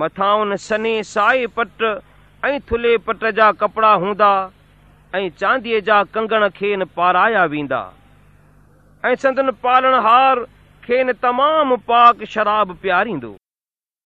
مٿانئن سني سائي پٽ ۽ ٿلهي پٽ جا ڪپڙا هوندا ۽ چانديءَ جا ڪنگڻ کين پارايا ويندا. ۽ سندن پالڻ هار کين تمام پاڪ شراب پياريندو.